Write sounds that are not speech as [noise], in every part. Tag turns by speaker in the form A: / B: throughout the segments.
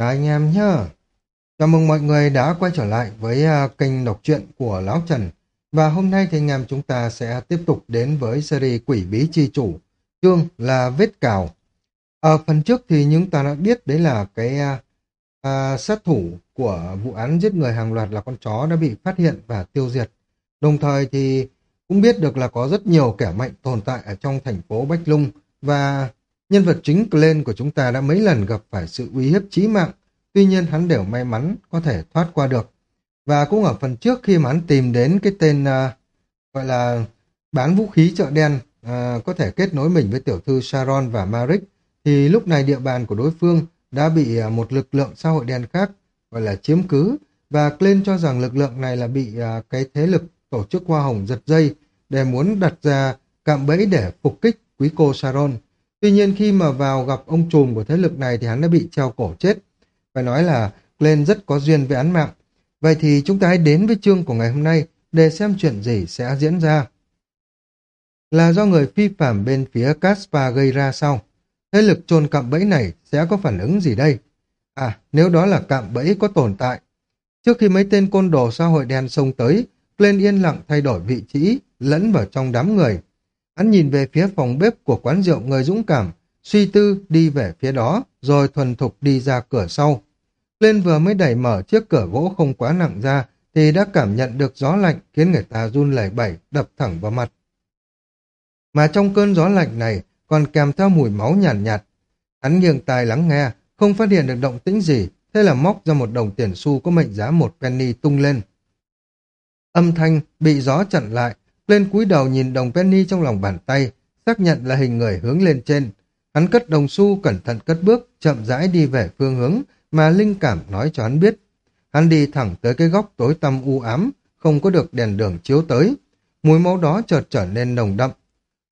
A: Chào anh em nhá. Chào mừng mọi người đã quay trở lại với uh, kênh đọc truyện của Lão Trần. Và hôm nay thì anh em chúng ta sẽ tiếp tục đến với series Quỷ Bí Chi Chủ. Chương là Vết Cào. Ở phần trước thì chúng ta đã biết đấy là cái uh, uh, sát thủ của vụ án giết người hàng loạt là con chó đã bị phát hiện và tiêu diệt. Đồng thời thì cũng biết được là có rất nhiều kẻ mạnh tồn tại ở trong thành phố Bách Lung và nhân vật chính Glenn của chúng ta đã mấy lần gặp phải sự uy hiếp chí mạng, tuy nhiên hắn đều may mắn có thể thoát qua được. Và cũng ở phần trước khi mà hắn tìm đến cái tên uh, gọi là bán vũ khí chợ đen uh, có thể kết nối mình với tiểu thư Sharon và Marik, thì lúc này địa bàn của đối phương đã bị uh, một lực lượng xã hội đen khác gọi là chiếm cứ và Glenn cho rằng lực lượng này là bị uh, cái thế lực tổ chức hoa hồng giật dây để muốn đặt ra cạm bẫy để phục kích quý cô Sharon. Tuy nhiên khi mà vào gặp ông trùm của thế lực này thì hắn đã bị treo cổ chết. Phải nói là Glenn rất có duyên với án mạng. Vậy thì chúng ta hãy đến với chương của ngày hôm nay để xem chuyện gì sẽ diễn ra. Là do người phi phạm bên phía Caspar gây ra sau. Thế lực trôn cạm bẫy này sẽ có phản ứng gì đây? À, nếu đó là cạm bẫy có tồn tại. Trước khi mấy tên côn đồ xã hội đen xông tới, Glenn yên lặng thay đổi vị trí, lẫn vào trong đám người. Hắn nhìn về phía phòng bếp của quán rượu người dũng cảm, suy tư đi về phía đó, rồi thuần thục đi ra cửa sau. Lên vừa mới đẩy mở chiếc cửa gỗ không quá nặng ra, thì đã cảm nhận được gió lạnh khiến người ta run lẩy bẩy, đập thẳng vào mặt. Mà trong cơn gió lạnh này còn kèm theo mùi máu nhàn nhạt, nhạt. Hắn nghiêng tai lắng nghe, không phát hiện được động tĩnh gì, thế là móc ra một đồng tiền xu có mệnh giá một penny tung lên. Âm thanh bị gió chặn lại, lên cúi đầu nhìn đồng penny trong lòng bàn tay, xác nhận là hình người hướng lên trên. Hắn cất đồng xu cẩn thận cất bước, chậm rãi đi về phương hướng mà linh cảm nói cho hắn biết. Hắn đi thẳng tới cái góc tối tăm u ám, không có được đèn đường chiếu tới. Mùi máu đó chợt trở nên nồng đậm.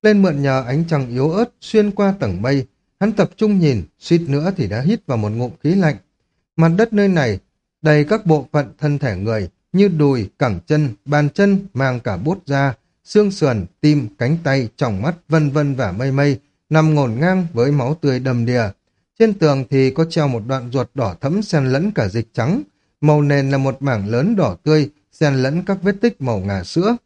A: Lên mượn nhờ ánh trăng yếu ớt xuyên qua tầng mây, hắn tập trung nhìn, suýt nữa thì đã hít vào một ngụm khí lạnh. Mặt đất nơi này đầy các bộ phận thân thể người như đùi, cẳng chân, bàn chân mang cả bốt da, xương sườn, tim, cánh tay, tròng mắt, vân vân và mây mây, nằm ngổn ngang với máu tươi đầm đìa. Trên tường thì có treo một đoạn ruột đỏ thẫm xen lẫn cả dịch trắng, màu nền là một mảng lớn đỏ tươi, xen lẫn các vết tích màu ngà sữa.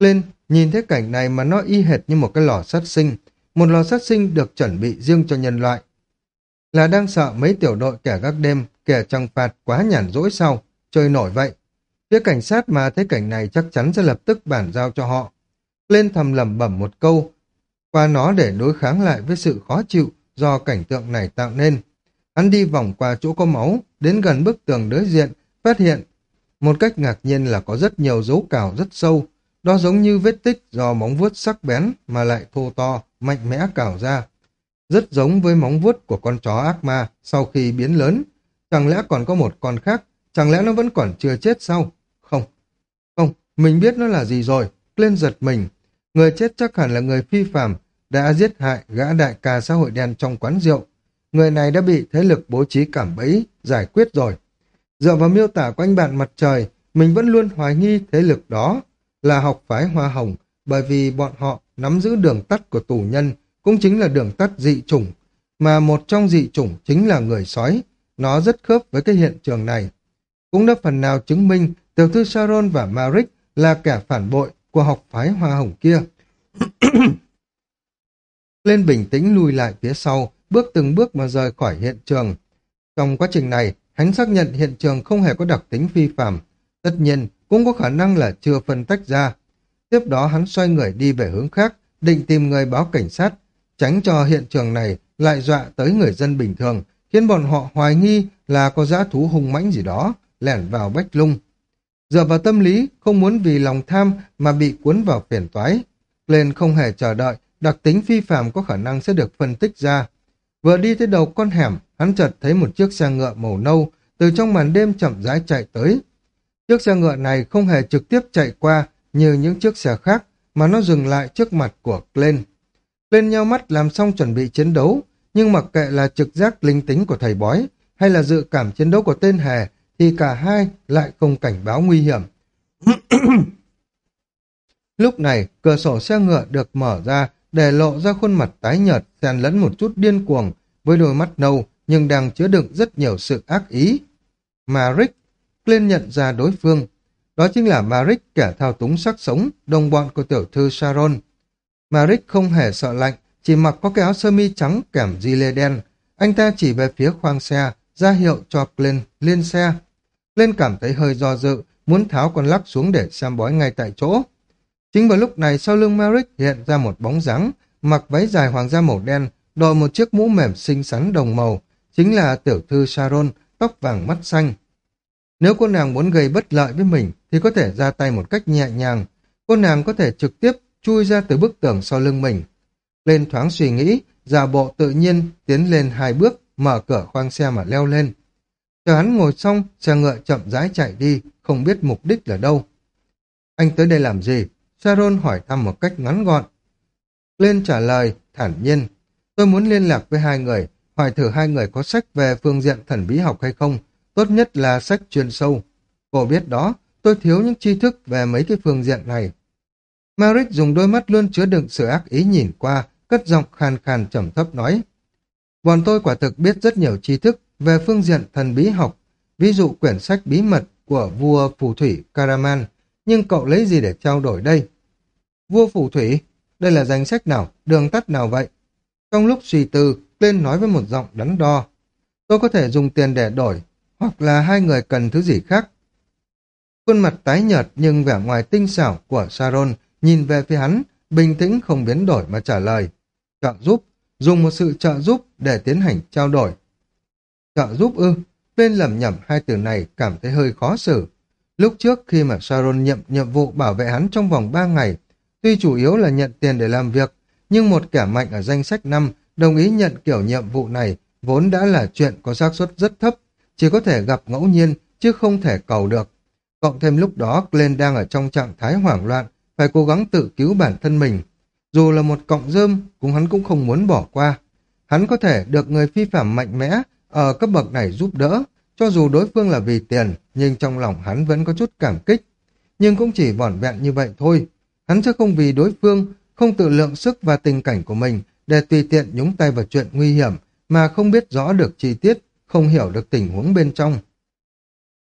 A: Lên, nhìn thấy cảnh này mà nó y hệt như một cái lò sát sinh, một lò sát sinh được chuẩn bị riêng cho nhân loại. Là đang sợ mấy tiểu đội kẻ gác đêm, kẻ trăng phạt quá nhàn rỗi sau, chơi nổi vậy. Phía cảnh sát mà thấy cảnh này chắc chắn sẽ lập tức bản giao cho họ. Lên thầm lẩm bẩm một câu, qua nó để đối kháng lại với sự khó chịu do cảnh tượng này tạo nên. Hắn đi vòng qua chỗ có máu, đến gần bức tường đối diện, phát hiện một cách ngạc nhiên là có rất nhiều dấu cào rất sâu, đó giống như vết tích do móng vuốt sắc bén mà lại thô to, mạnh mẽ cào ra. Rất giống với móng vuốt của con chó ác ma sau khi biến lớn. Chẳng lẽ còn có một con khác, chẳng lẽ nó vẫn còn chưa chết sao? Không, không, mình biết nó là gì rồi, lên giật mình. Người chết chắc hẳn là người phi phàm đã giết hại gã đại ca xã hội đen trong quán rượu. Người này đã bị thế lực bố trí cảm bẫy, giải quyết rồi. Dựa vào miêu tả của anh bạn mặt trời, mình vẫn luôn hoài nghi thế lực đó là học phái hoa hồng, bởi vì bọn họ nắm giữ đường tắt của tù nhân, cũng chính là đường tắt dị chủng, mà một trong dị chủng chính là người sói. Nó rất khớp với cái hiện trường này. Cũng đã phần nào chứng minh tiểu thư Sharon và Marik là kẻ phản bội của học phái hoa hồng kia. [coughs] Lên bình tĩnh lùi lại phía sau, bước từng bước mà rời khỏi hiện trường. Trong quá trình này, hắn xác nhận hiện trường không hề có đặc tính phi phạm. Tất nhiên, cũng có khả năng là chưa phân tách ra. Tiếp đó hắn xoay người đi về hướng khác, định tìm người báo cảnh sát, tránh cho hiện trường này lại dọa tới người dân bình thường, khiến bọn họ hoài nghi là có dã thú hung mãnh gì đó, lẻn vào bách lung. Dựa vào tâm lý, không muốn vì lòng tham mà bị cuốn vào phiền toái. Lên không hề chờ đợi, đặc tính phi phạm có khả năng sẽ được phân tích ra. Vừa đi tới đầu con hẻm, hắn chợt thấy một chiếc xe ngựa màu nâu từ trong màn đêm chậm rãi chạy tới. Chiếc xe ngựa này không hề trực tiếp chạy qua như những chiếc xe khác, mà nó dừng lại trước mặt của Glenn. Glenn nhau mắt làm xong chuẩn bị chiến đấu, nhưng mặc kệ là trực giác linh tính của thầy bói hay là dự cảm chiến đấu của tên hề, thì cả hai lại không cảnh báo nguy hiểm. [clears throat] Lúc này, cửa sổ xe ngựa được mở ra để lộ ra khuôn mặt tái nhợt, xen lẫn một chút điên cuồng với đôi mắt nâu nhưng đang chứa đựng rất nhiều sự ác ý. Maric, Glenn nhận ra đối phương. Đó chính là Maric kẻ thao túng sắc sống, đồng bọn của tiểu thư Sharon. Maric không hề sợ lạnh, chỉ mặc có cái áo sơ mi trắng kèm di lê đen. Anh ta chỉ về phía khoang xe, ra hiệu cho Glenn lên xe lên cảm thấy hơi do dự, muốn tháo con lắc xuống để xem bói ngay tại chỗ. Chính vào lúc này sau lưng Merrick hiện ra một bóng dáng, mặc váy dài hoàng gia màu đen, đội một chiếc mũ mềm xinh xắn đồng màu, chính là tiểu thư Sharon, tóc vàng mắt xanh. Nếu cô nàng muốn gây bất lợi với mình thì có thể ra tay một cách nhẹ nhàng, cô nàng có thể trực tiếp chui ra từ bức tường sau lưng mình. Lên thoáng suy nghĩ, giả bộ tự nhiên tiến lên hai bước, mở cửa khoang xe mà leo lên. Chờ hắn ngồi xong, xe ngựa chậm rãi chạy đi, không biết mục đích là đâu. Anh tới đây làm gì? Sharon hỏi thăm một cách ngắn gọn. Lên trả lời, thản nhiên. Tôi muốn liên lạc với hai người, hỏi thử hai người có sách về phương diện thần bí học hay không. Tốt nhất là sách chuyên sâu. Cô biết đó, tôi thiếu những tri thức về mấy cái phương diện này. Maric dùng đôi mắt luôn chứa đựng sự ác ý nhìn qua, cất giọng khàn khàn trầm thấp nói. Bọn tôi quả thực biết rất nhiều tri thức về phương diện thần bí học, ví dụ quyển sách bí mật của vua phù thủy Karaman, nhưng cậu lấy gì để trao đổi đây? Vua phù thủy, đây là danh sách nào, đường tắt nào vậy? Trong lúc suy tư, tên nói với một giọng đắn đo. Tôi có thể dùng tiền để đổi, hoặc là hai người cần thứ gì khác. Khuôn mặt tái nhợt nhưng vẻ ngoài tinh xảo của Sharon nhìn về phía hắn, bình tĩnh không biến đổi mà trả lời. Trợ giúp, dùng một sự trợ giúp để tiến hành trao đổi. Trợ giúp ư, tên lầm nhầm hai từ này cảm thấy hơi khó xử. Lúc trước khi mà Sharon nhận nhiệm vụ bảo vệ hắn trong vòng 3 ngày, tuy chủ yếu là nhận tiền để làm việc, nhưng một kẻ mạnh ở danh sách năm đồng ý nhận kiểu nhiệm vụ này vốn đã là chuyện có xác suất rất thấp, chỉ có thể gặp ngẫu nhiên chứ không thể cầu được. Cộng thêm lúc đó Glenn đang ở trong trạng thái hoảng loạn, phải cố gắng tự cứu bản thân mình. Dù là một cọng rơm, cũng hắn cũng không muốn bỏ qua. Hắn có thể được người phi phạm mạnh mẽ ở cấp bậc này giúp đỡ, cho dù đối phương là vì tiền, nhưng trong lòng hắn vẫn có chút cảm kích. Nhưng cũng chỉ vỏn vẹn như vậy thôi. Hắn sẽ không vì đối phương, không tự lượng sức và tình cảnh của mình để tùy tiện nhúng tay vào chuyện nguy hiểm mà không biết rõ được chi tiết, không hiểu được tình huống bên trong.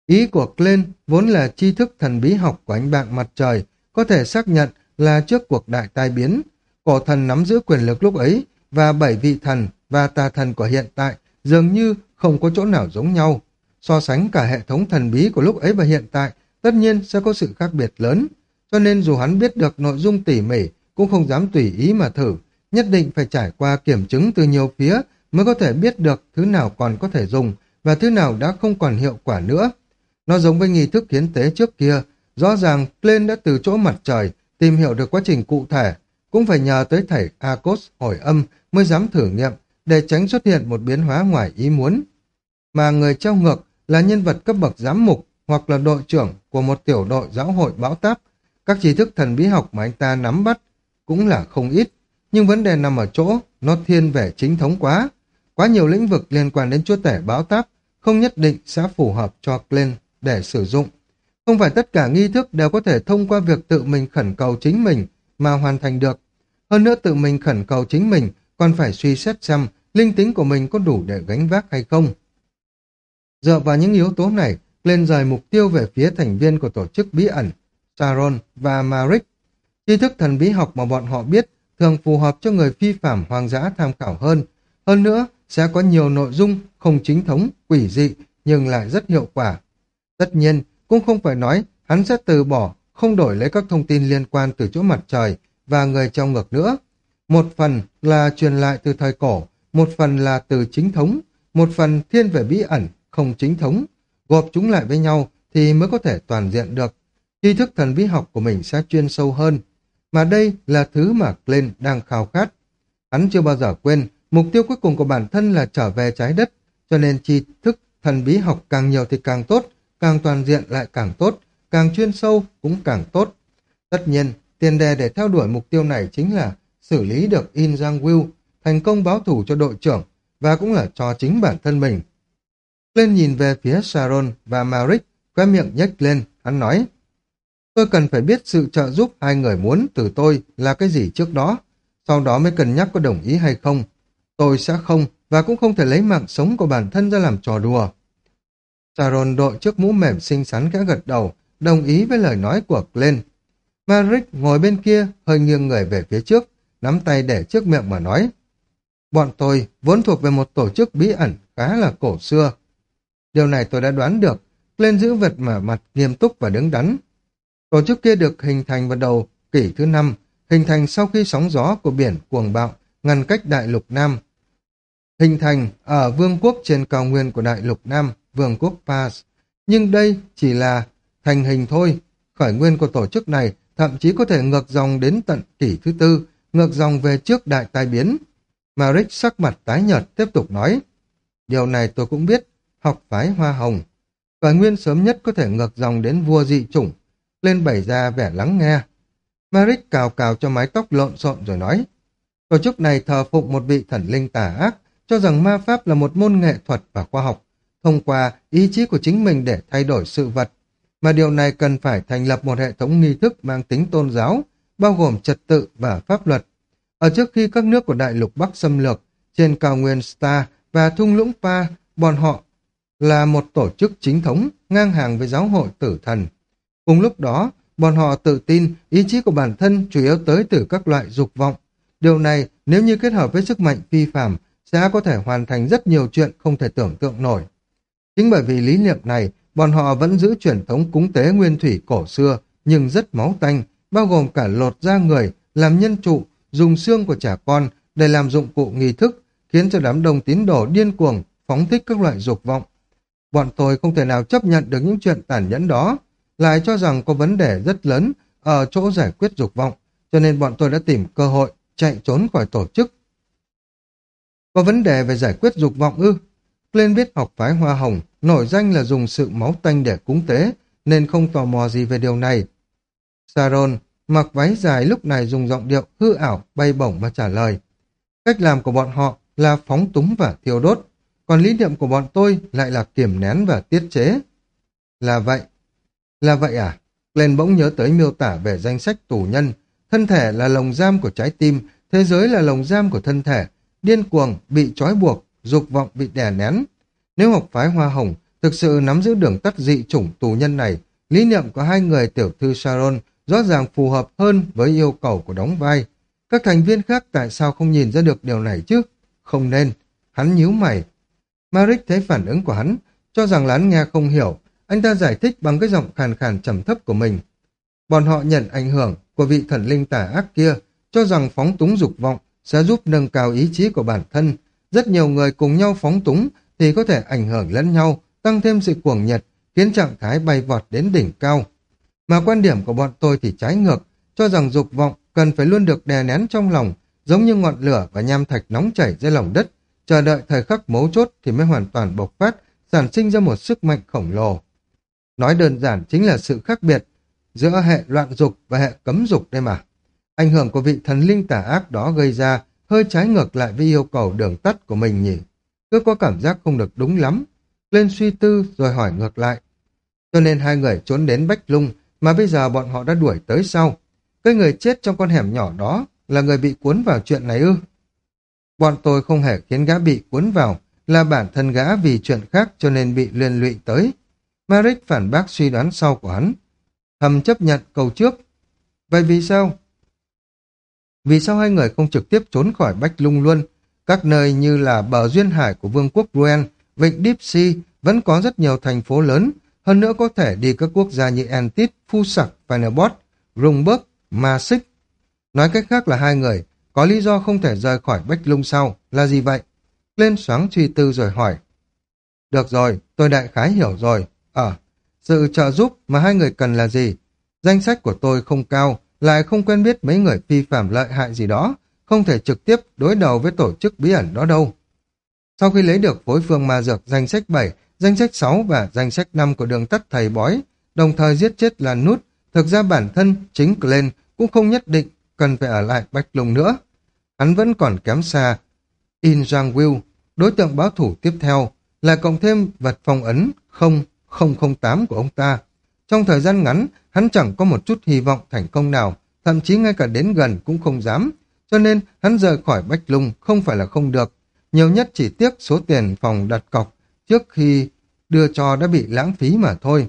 A: Ý của Glenn vốn là tri thức thần bí học của anh bạn mặt trời, có thể xác nhận là trước cuộc đại tai biến, cổ thần nắm giữ quyền lực lúc ấy và bảy vị thần và tà thần của hiện tại dường như không có chỗ nào giống nhau. So sánh cả hệ thống thần bí của lúc ấy và hiện tại, tất nhiên sẽ có sự khác biệt lớn. Cho nên dù hắn biết được nội dung tỉ mỉ, cũng không dám tùy ý mà thử, nhất định phải trải qua kiểm chứng từ nhiều phía mới có thể biết được thứ nào còn có thể dùng và thứ nào đã không còn hiệu quả nữa. Nó giống với nghi thức hiến tế trước kia, rõ ràng Glenn đã từ chỗ mặt trời tìm hiểu được quá trình cụ thể, cũng phải nhờ tới thầy Akos hồi âm mới dám thử nghiệm để tránh xuất hiện một biến hóa ngoài ý muốn. Mà người treo ngược là nhân vật cấp bậc giám mục hoặc là đội trưởng của một tiểu đội giáo hội bão táp. Các trí thức thần bí học mà anh ta nắm bắt cũng là không ít, nhưng vấn đề nằm ở chỗ nó thiên về chính thống quá. Quá nhiều lĩnh vực liên quan đến chúa tể bão táp không nhất định sẽ phù hợp cho Glenn để sử dụng. Không phải tất cả nghi thức đều có thể thông qua việc tự mình khẩn cầu chính mình mà hoàn thành được. Hơn nữa tự mình khẩn cầu chính mình còn phải suy xét xem linh tính của mình có đủ để gánh vác hay không. Dựa vào những yếu tố này, lên rời mục tiêu về phía thành viên của tổ chức bí ẩn, Sharon và Marik. Tri thức thần bí học mà bọn họ biết thường phù hợp cho người phi phạm hoang dã tham khảo hơn. Hơn nữa, sẽ có nhiều nội dung không chính thống, quỷ dị, nhưng lại rất hiệu quả. Tất nhiên, cũng không phải nói hắn sẽ từ bỏ, không đổi lấy các thông tin liên quan từ chỗ mặt trời và người trong ngược nữa. Một phần là truyền lại từ thời cổ, một phần là từ chính thống, một phần thiên về bí ẩn, không chính thống. Gộp chúng lại với nhau thì mới có thể toàn diện được. Tri thức thần bí học của mình sẽ chuyên sâu hơn. Mà đây là thứ mà Glenn đang khao khát. Hắn chưa bao giờ quên, mục tiêu cuối cùng của bản thân là trở về trái đất, cho nên tri thức thần bí học càng nhiều thì càng tốt, càng toàn diện lại càng tốt, càng chuyên sâu cũng càng tốt. Tất nhiên, tiền đề để theo đuổi mục tiêu này chính là xử lý được In Giang Will, thành công báo thủ cho đội trưởng và cũng là cho chính bản thân mình. Lên nhìn về phía Sharon và Marik, khóe miệng nhếch lên, hắn nói, Tôi cần phải biết sự trợ giúp hai người muốn từ tôi là cái gì trước đó, sau đó mới cân nhắc có đồng ý hay không. Tôi sẽ không và cũng không thể lấy mạng sống của bản thân ra làm trò đùa. Sharon đội trước mũ mềm xinh xắn khẽ gật đầu, đồng ý với lời nói của Glenn. Maric ngồi bên kia, hơi nghiêng người về phía trước, nắm tay để trước miệng mà nói. Bọn tôi vốn thuộc về một tổ chức bí ẩn khá là cổ xưa. Điều này tôi đã đoán được, lên giữ vật mà mặt nghiêm túc và đứng đắn. Tổ chức kia được hình thành vào đầu kỷ thứ năm, hình thành sau khi sóng gió của biển cuồng bạo ngăn cách đại lục Nam. Hình thành ở vương quốc trên cao nguyên của đại lục Nam, vương quốc Paz. Nhưng đây chỉ là thành hình thôi. Khởi nguyên của tổ chức này thậm chí có thể ngược dòng đến tận kỷ thứ tư, ngược dòng về trước đại tai biến. Maric sắc mặt tái nhợt tiếp tục nói. Điều này tôi cũng biết, học phái hoa hồng. Khởi nguyên sớm nhất có thể ngược dòng đến vua dị chủng, lên bày ra vẻ lắng nghe. Maric cào cào cho mái tóc lộn xộn rồi nói. Tổ chức này thờ phụng một vị thần linh tà ác, cho rằng ma pháp là một môn nghệ thuật và khoa học, thông qua ý chí của chính mình để thay đổi sự vật. Mà điều này cần phải thành lập một hệ thống nghi thức mang tính tôn giáo, bao gồm trật tự và pháp luật. Ở trước khi các nước của đại lục Bắc xâm lược, trên cao nguyên Star và thung lũng Pa, bọn họ là một tổ chức chính thống ngang hàng với giáo hội tử thần. Cùng lúc đó, bọn họ tự tin ý chí của bản thân chủ yếu tới từ các loại dục vọng. Điều này nếu như kết hợp với sức mạnh phi phàm sẽ có thể hoàn thành rất nhiều chuyện không thể tưởng tượng nổi. Chính bởi vì lý niệm này, bọn họ vẫn giữ truyền thống cúng tế nguyên thủy cổ xưa, nhưng rất máu tanh, bao gồm cả lột da người, làm nhân trụ, dùng xương của trẻ con để làm dụng cụ nghi thức, khiến cho đám đông tín đồ điên cuồng, phóng thích các loại dục vọng. Bọn tôi không thể nào chấp nhận được những chuyện tàn nhẫn đó, lại cho rằng có vấn đề rất lớn ở chỗ giải quyết dục vọng, cho nên bọn tôi đã tìm cơ hội chạy trốn khỏi tổ chức. Có vấn đề về giải quyết dục vọng ư? Lên biết học phái Hoa Hồng, nổi danh là dùng sự máu tanh để cúng tế, nên không tò mò gì về điều này. Saron mặc váy dài lúc này dùng giọng điệu hư ảo, bay bổng mà trả lời. Cách làm của bọn họ là phóng túng và thiêu đốt, còn lý niệm của bọn tôi lại là kiểm nén và tiết chế. Là vậy. Là vậy à? Lên bỗng nhớ tới miêu tả về danh sách tù nhân, thân thể là lồng giam của trái tim, thế giới là lồng giam của thân thể, điên cuồng, bị trói buộc, dục vọng bị đè nén. Nếu học phái Hoa Hồng thực sự nắm giữ đường tắt dị chủng tù nhân này, lý niệm của hai người tiểu thư Sharon rõ ràng phù hợp hơn với yêu cầu của đóng vai. Các thành viên khác tại sao không nhìn ra được điều này chứ? Không nên. Hắn nhíu mày. Maric thấy phản ứng của hắn, cho rằng là hắn nghe không hiểu. Anh ta giải thích bằng cái giọng khàn khàn trầm thấp của mình. Bọn họ nhận ảnh hưởng của vị thần linh tà ác kia, cho rằng phóng túng dục vọng sẽ giúp nâng cao ý chí của bản thân. Rất nhiều người cùng nhau phóng túng thì có thể ảnh hưởng lẫn nhau, tăng thêm sự cuồng nhiệt, khiến trạng thái bay vọt đến đỉnh cao. Mà quan điểm của bọn tôi thì trái ngược, cho rằng dục vọng cần phải luôn được đè nén trong lòng, giống như ngọn lửa và nham thạch nóng chảy dưới lòng đất, chờ đợi thời khắc mấu chốt thì mới hoàn toàn bộc phát, sản sinh ra một sức mạnh khổng lồ. Nói đơn giản chính là sự khác biệt giữa hệ loạn dục và hệ cấm dục đây mà. Ảnh hưởng của vị thần linh tà ác đó gây ra hơi trái ngược lại với yêu cầu đường tắt của mình nhỉ. Cứ có cảm giác không được đúng lắm. Lên suy tư rồi hỏi ngược lại. Cho nên hai người trốn đến Bách Lung mà bây giờ bọn họ đã đuổi tới sau. Cái người chết trong con hẻm nhỏ đó là người bị cuốn vào chuyện này ư? Bọn tôi không hề khiến gã bị cuốn vào, là bản thân gã vì chuyện khác cho nên bị liên lụy tới. Maric phản bác suy đoán sau của hắn. Thầm chấp nhận câu trước. Vậy vì sao? Vì sao hai người không trực tiếp trốn khỏi Bách Lung luôn? Các nơi như là bờ duyên hải của Vương quốc Ruen, Vịnh Deep Sea vẫn có rất nhiều thành phố lớn, hơn nữa có thể đi các quốc gia như Antit, Phu Sặc, Fenerbot, Rungberg, Masik. Nói cách khác là hai người có lý do không thể rời khỏi Bách Lung sau, là gì vậy? Lên xoáng suy tư rồi hỏi. Được rồi, tôi đại khái hiểu rồi. Ờ, sự trợ giúp mà hai người cần là gì? Danh sách của tôi không cao, lại không quen biết mấy người phi phạm lợi hại gì đó, không thể trực tiếp đối đầu với tổ chức bí ẩn đó đâu. Sau khi lấy được phối phương ma dược danh sách 7, danh sách 6 và danh sách 5 của đường tắt thầy bói, đồng thời giết chết là nút, thực ra bản thân chính Glenn cũng không nhất định cần phải ở lại Bạch Lùng nữa. Hắn vẫn còn kém xa. In Jang Will, đối tượng báo thủ tiếp theo, là cộng thêm vật phong ấn 0008 của ông ta. Trong thời gian ngắn, hắn chẳng có một chút hy vọng thành công nào, thậm chí ngay cả đến gần cũng không dám. Cho nên hắn rời khỏi Bách Lung không phải là không được, nhiều nhất chỉ tiếc số tiền phòng đặt cọc trước khi đưa cho đã bị lãng phí mà thôi.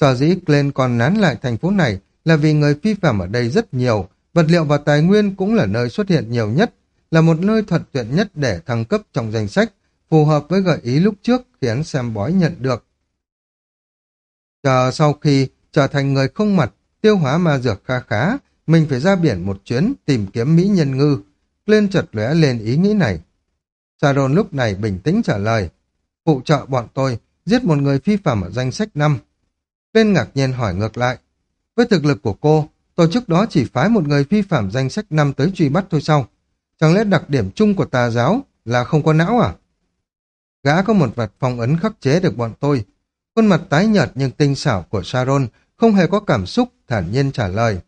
A: Sở dĩ Glenn còn nán lại thành phố này là vì người phi phạm ở đây rất nhiều, vật liệu và tài nguyên cũng là nơi xuất hiện nhiều nhất, là một nơi thuận tiện nhất để thăng cấp trong danh sách, phù hợp với gợi ý lúc trước khiến xem bói nhận được. Chờ sau khi trở thành người không mặt, tiêu hóa ma dược kha khá, mình phải ra biển một chuyến tìm kiếm mỹ nhân ngư. Glenn chợt lóe lên ý nghĩ này. Sharon lúc này bình tĩnh trả lời. Phụ trợ bọn tôi, giết một người phi phạm ở danh sách năm tên ngạc nhiên hỏi ngược lại. Với thực lực của cô, tổ chức đó chỉ phái một người phi phạm danh sách năm tới truy bắt thôi sao? Chẳng lẽ đặc điểm chung của tà giáo là không có não à? Gã có một vật phong ấn khắc chế được bọn tôi. Khuôn mặt tái nhợt nhưng tinh xảo của Sharon không hề có cảm xúc, thản nhiên trả lời.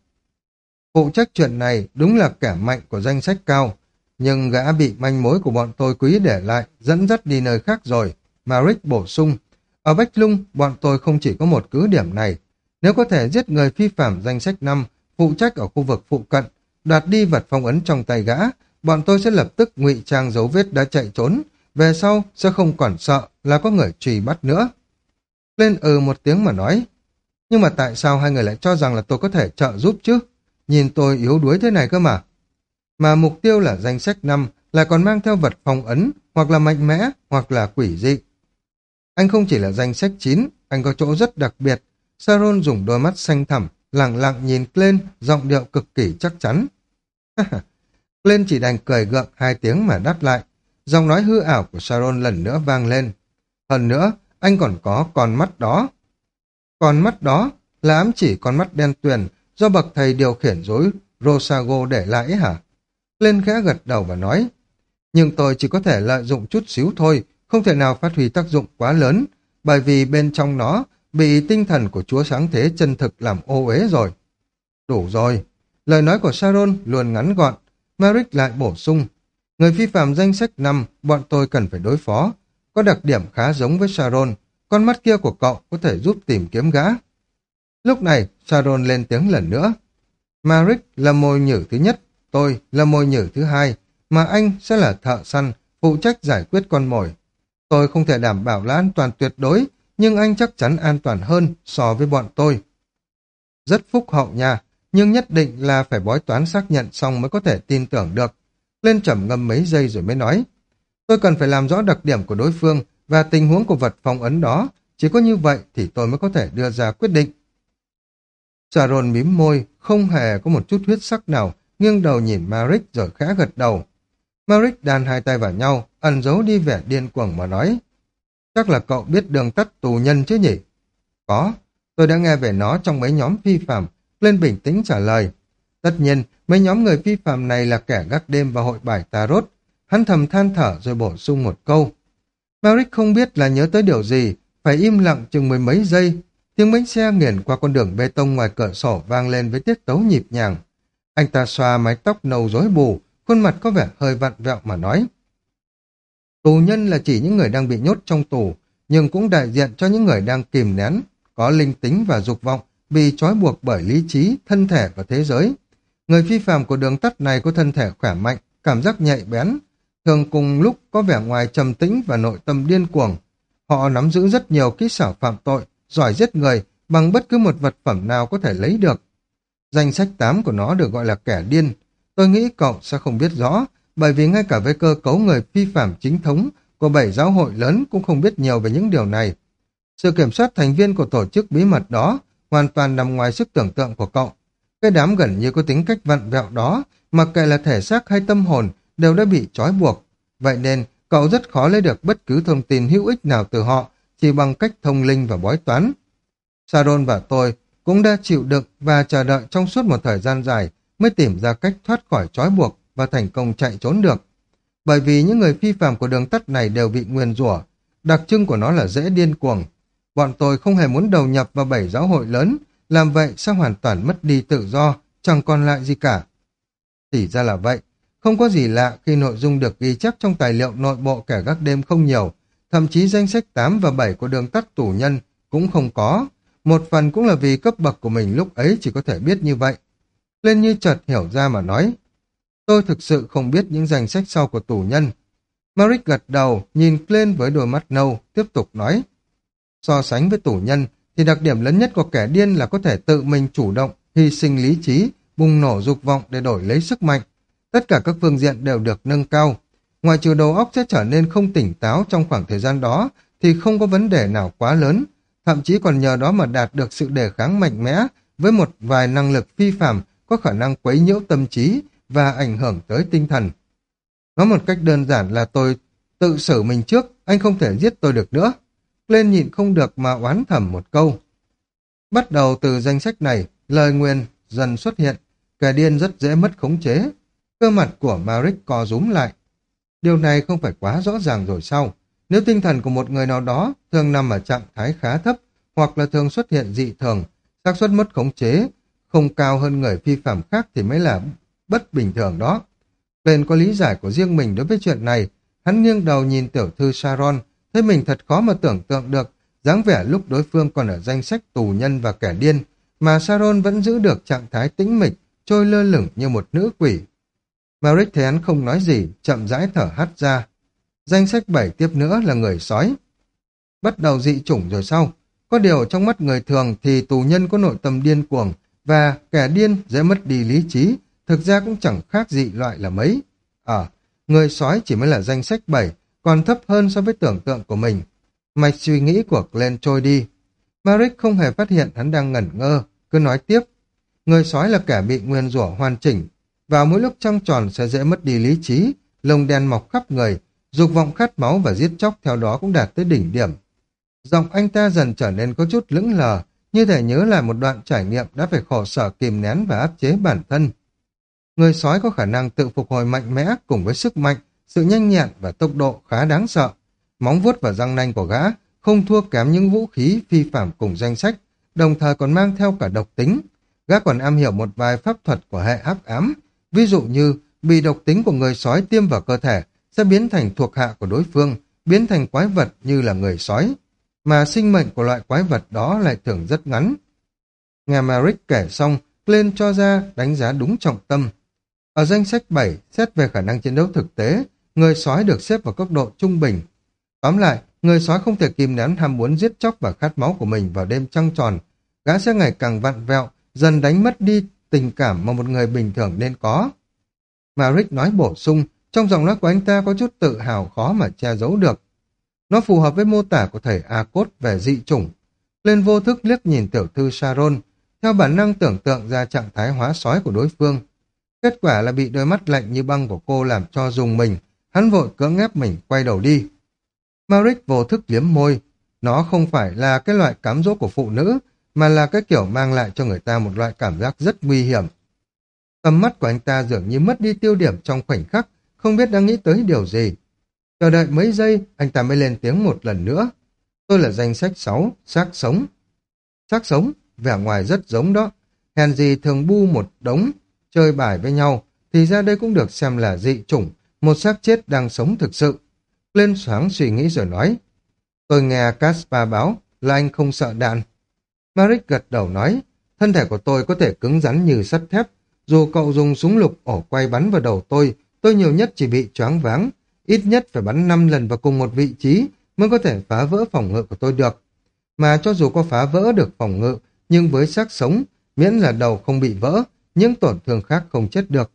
A: Phụ trách chuyện này đúng là kẻ mạnh của danh sách cao, nhưng gã bị manh mối của bọn tôi quý để lại, dẫn dắt đi nơi khác rồi. Maric bổ sung, ở Bách Lung, bọn tôi không chỉ có một cứ điểm này. Nếu có thể giết người phi phạm danh sách 5, phụ trách ở khu vực phụ cận, đoạt đi vật phong ấn trong tay gã, bọn tôi sẽ lập tức ngụy trang dấu vết đã chạy trốn, về sau sẽ không còn sợ là có người truy bắt nữa. Lên ừ một tiếng mà nói, nhưng mà tại sao hai người lại cho rằng là tôi có thể trợ giúp chứ? Nhìn tôi yếu đuối thế này cơ mà. Mà mục tiêu là danh sách năm là còn mang theo vật phong ấn, hoặc là mạnh mẽ, hoặc là quỷ dị. Anh không chỉ là danh sách 9, anh có chỗ rất đặc biệt. Saron dùng đôi mắt xanh thẳm, lặng lặng nhìn lên, giọng điệu cực kỳ chắc chắn. lên chỉ đành cười gượng hai tiếng mà đáp lại. Giọng nói hư ảo của Saron lần nữa vang lên. Hơn nữa, anh còn có con mắt đó. Con mắt đó là ám chỉ con mắt đen tuyền do bậc thầy điều khiển dối Rosago để lại hả? Lên khẽ gật đầu và nói, nhưng tôi chỉ có thể lợi dụng chút xíu thôi, không thể nào phát huy tác dụng quá lớn, bởi vì bên trong nó bị tinh thần của chúa sáng thế chân thực làm ô uế rồi. Đủ rồi. Lời nói của Sharon luôn ngắn gọn. Merrick lại bổ sung. Người vi phạm danh sách 5, bọn tôi cần phải đối phó. Có đặc điểm khá giống với Sharon. Con mắt kia của cậu có thể giúp tìm kiếm gã. Lúc này, Sharon lên tiếng lần nữa. Merrick là mồi nhử thứ nhất, tôi là mồi nhử thứ hai, mà anh sẽ là thợ săn, phụ trách giải quyết con mồi. Tôi không thể đảm bảo là an toàn tuyệt đối, nhưng anh chắc chắn an toàn hơn so với bọn tôi. Rất phúc hậu nha, nhưng nhất định là phải bói toán xác nhận xong mới có thể tin tưởng được. Lên trầm ngâm mấy giây rồi mới nói. Tôi cần phải làm rõ đặc điểm của đối phương và tình huống của vật phong ấn đó. Chỉ có như vậy thì tôi mới có thể đưa ra quyết định. Sharon mím môi, không hề có một chút huyết sắc nào, nghiêng đầu nhìn Maric rồi khẽ gật đầu. Maric đan hai tay vào nhau, ẩn giấu đi vẻ điên cuồng mà nói. Chắc là cậu biết đường tắt tù nhân chứ nhỉ? Có, tôi đã nghe về nó trong mấy nhóm phi phạm, lên bình tĩnh trả lời. Tất nhiên, mấy nhóm người phi phạm này là kẻ gác đêm và hội bài tarot. Hắn thầm than thở rồi bổ sung một câu. Maric không biết là nhớ tới điều gì, phải im lặng chừng mười mấy giây. Tiếng bánh xe nghiền qua con đường bê tông ngoài cửa sổ vang lên với tiết tấu nhịp nhàng. Anh ta xoa mái tóc nâu rối bù, khuôn mặt có vẻ hơi vặn vẹo mà nói. Tù nhân là chỉ những người đang bị nhốt trong tù, nhưng cũng đại diện cho những người đang kìm nén, có linh tính và dục vọng, bị trói buộc bởi lý trí, thân thể và thế giới. Người phi phạm của đường tắt này có thân thể khỏe mạnh, cảm giác nhạy bén, thường cùng lúc có vẻ ngoài trầm tĩnh và nội tâm điên cuồng. Họ nắm giữ rất nhiều kỹ xảo phạm tội, giỏi giết người bằng bất cứ một vật phẩm nào có thể lấy được. Danh sách 8 của nó được gọi là kẻ điên. Tôi nghĩ cậu sẽ không biết rõ, bởi vì ngay cả với cơ cấu người phi phạm chính thống của bảy giáo hội lớn cũng không biết nhiều về những điều này. Sự kiểm soát thành viên của tổ chức bí mật đó hoàn toàn nằm ngoài sức tưởng tượng của cậu. Cái đám gần như có tính cách vặn vẹo đó, mặc kệ là thể xác hay tâm hồn, đều đã bị trói buộc. Vậy nên, cậu rất khó lấy được bất cứ thông tin hữu ích nào từ họ, chỉ bằng cách thông linh và bói toán. Saron và tôi cũng đã chịu đựng và chờ đợi trong suốt một thời gian dài mới tìm ra cách thoát khỏi trói buộc và thành công chạy trốn được. Bởi vì những người phi phạm của đường tắt này đều bị nguyền rủa, đặc trưng của nó là dễ điên cuồng. Bọn tôi không hề muốn đầu nhập vào bảy giáo hội lớn, làm vậy sẽ hoàn toàn mất đi tự do, chẳng còn lại gì cả. Thì ra là vậy, không có gì lạ khi nội dung được ghi chép trong tài liệu nội bộ kẻ gác đêm không nhiều, thậm chí danh sách 8 và 7 của đường tắt tù nhân cũng không có. Một phần cũng là vì cấp bậc của mình lúc ấy chỉ có thể biết như vậy. Lên như chợt hiểu ra mà nói, tôi thực sự không biết những danh sách sau của tù nhân. Maric gật đầu, nhìn lên với đôi mắt nâu, tiếp tục nói. So sánh với tù nhân, thì đặc điểm lớn nhất của kẻ điên là có thể tự mình chủ động, hy sinh lý trí, bùng nổ dục vọng để đổi lấy sức mạnh. Tất cả các phương diện đều được nâng cao. Ngoài trừ đầu óc sẽ trở nên không tỉnh táo trong khoảng thời gian đó, thì không có vấn đề nào quá lớn, thậm chí còn nhờ đó mà đạt được sự đề kháng mạnh mẽ với một vài năng lực phi phạm có khả năng quấy nhiễu tâm trí và ảnh hưởng tới tinh thần. Nói một cách đơn giản là tôi tự xử mình trước, anh không thể giết tôi được nữa. Lên nhịn không được mà oán thầm một câu. Bắt đầu từ danh sách này, lời nguyên dần xuất hiện, kẻ điên rất dễ mất khống chế. Cơ mặt của Maric co rúm lại. Điều này không phải quá rõ ràng rồi sao? Nếu tinh thần của một người nào đó thường nằm ở trạng thái khá thấp hoặc là thường xuất hiện dị thường, xác suất mất khống chế không cao hơn người phi phạm khác thì mới là bất bình thường đó. Lên có lý giải của riêng mình đối với chuyện này, hắn nghiêng đầu nhìn tiểu thư Sharon, thấy mình thật khó mà tưởng tượng được dáng vẻ lúc đối phương còn ở danh sách tù nhân và kẻ điên, mà Sharon vẫn giữ được trạng thái tĩnh mịch, trôi lơ lửng như một nữ quỷ. Maric thấy hắn không nói gì, chậm rãi thở hắt ra. Danh sách bảy tiếp nữa là người sói. Bắt đầu dị chủng rồi sau, Có điều trong mắt người thường thì tù nhân có nội tâm điên cuồng và kẻ điên dễ mất đi lý trí, thực ra cũng chẳng khác dị loại là mấy. ở người sói chỉ mới là danh sách 7, còn thấp hơn so với tưởng tượng của mình. Mạch suy nghĩ của Glenn trôi đi. Maric không hề phát hiện hắn đang ngẩn ngơ, cứ nói tiếp. Người sói là kẻ bị nguyên rủa hoàn chỉnh. Vào mỗi lúc trăng tròn sẽ dễ mất đi lý trí, lông đen mọc khắp người, dục vọng khát máu và giết chóc theo đó cũng đạt tới đỉnh điểm. Giọng anh ta dần trở nên có chút lững lờ, như thể nhớ lại một đoạn trải nghiệm đã phải khổ sở kìm nén và áp chế bản thân. Người sói có khả năng tự phục hồi mạnh mẽ cùng với sức mạnh, sự nhanh nhẹn và tốc độ khá đáng sợ. Móng vuốt và răng nanh của gã không thua kém những vũ khí phi phạm cùng danh sách, đồng thời còn mang theo cả độc tính. Gã còn am hiểu một vài pháp thuật của hệ hắc ám, ví dụ như bị độc tính của người sói tiêm vào cơ thể sẽ biến thành thuộc hạ của đối phương, biến thành quái vật như là người sói. Mà sinh mệnh của loại quái vật đó lại thường rất ngắn. Nghe Maric kể xong, lên cho ra đánh giá đúng trọng tâm. Ở danh sách 7, xét về khả năng chiến đấu thực tế, người sói được xếp vào cấp độ trung bình. Tóm lại, người sói không thể kìm nén ham muốn giết chóc và khát máu của mình vào đêm trăng tròn. Gã sẽ ngày càng vặn vẹo, dần đánh mất đi tình cảm mà một người bình thường nên có. Mà Rick nói bổ sung, trong giọng nói của anh ta có chút tự hào khó mà che giấu được. Nó phù hợp với mô tả của thầy A-Cốt về dị chủng. Lên vô thức liếc nhìn tiểu thư Sharon, theo bản năng tưởng tượng ra trạng thái hóa sói của đối phương. Kết quả là bị đôi mắt lạnh như băng của cô làm cho dùng mình, hắn vội cưỡng ép mình quay đầu đi. Maric vô thức liếm môi, nó không phải là cái loại cám dỗ của phụ nữ, mà là cái kiểu mang lại cho người ta một loại cảm giác rất nguy hiểm. Tầm mắt của anh ta dường như mất đi tiêu điểm trong khoảnh khắc, không biết đang nghĩ tới điều gì. Chờ đợi mấy giây, anh ta mới lên tiếng một lần nữa. Tôi là danh sách 6, xác sống. Xác sống, vẻ ngoài rất giống đó. Hèn gì thường bu một đống, chơi bài với nhau, thì ra đây cũng được xem là dị chủng, một xác chết đang sống thực sự. Lên sáng suy nghĩ rồi nói. Tôi nghe Caspar báo là anh không sợ đạn. Maric gật đầu nói, thân thể của tôi có thể cứng rắn như sắt thép. Dù cậu dùng súng lục ổ quay bắn vào đầu tôi, tôi nhiều nhất chỉ bị choáng váng. Ít nhất phải bắn 5 lần vào cùng một vị trí mới có thể phá vỡ phòng ngự của tôi được. Mà cho dù có phá vỡ được phòng ngự, nhưng với xác sống, miễn là đầu không bị vỡ, những tổn thương khác không chết được.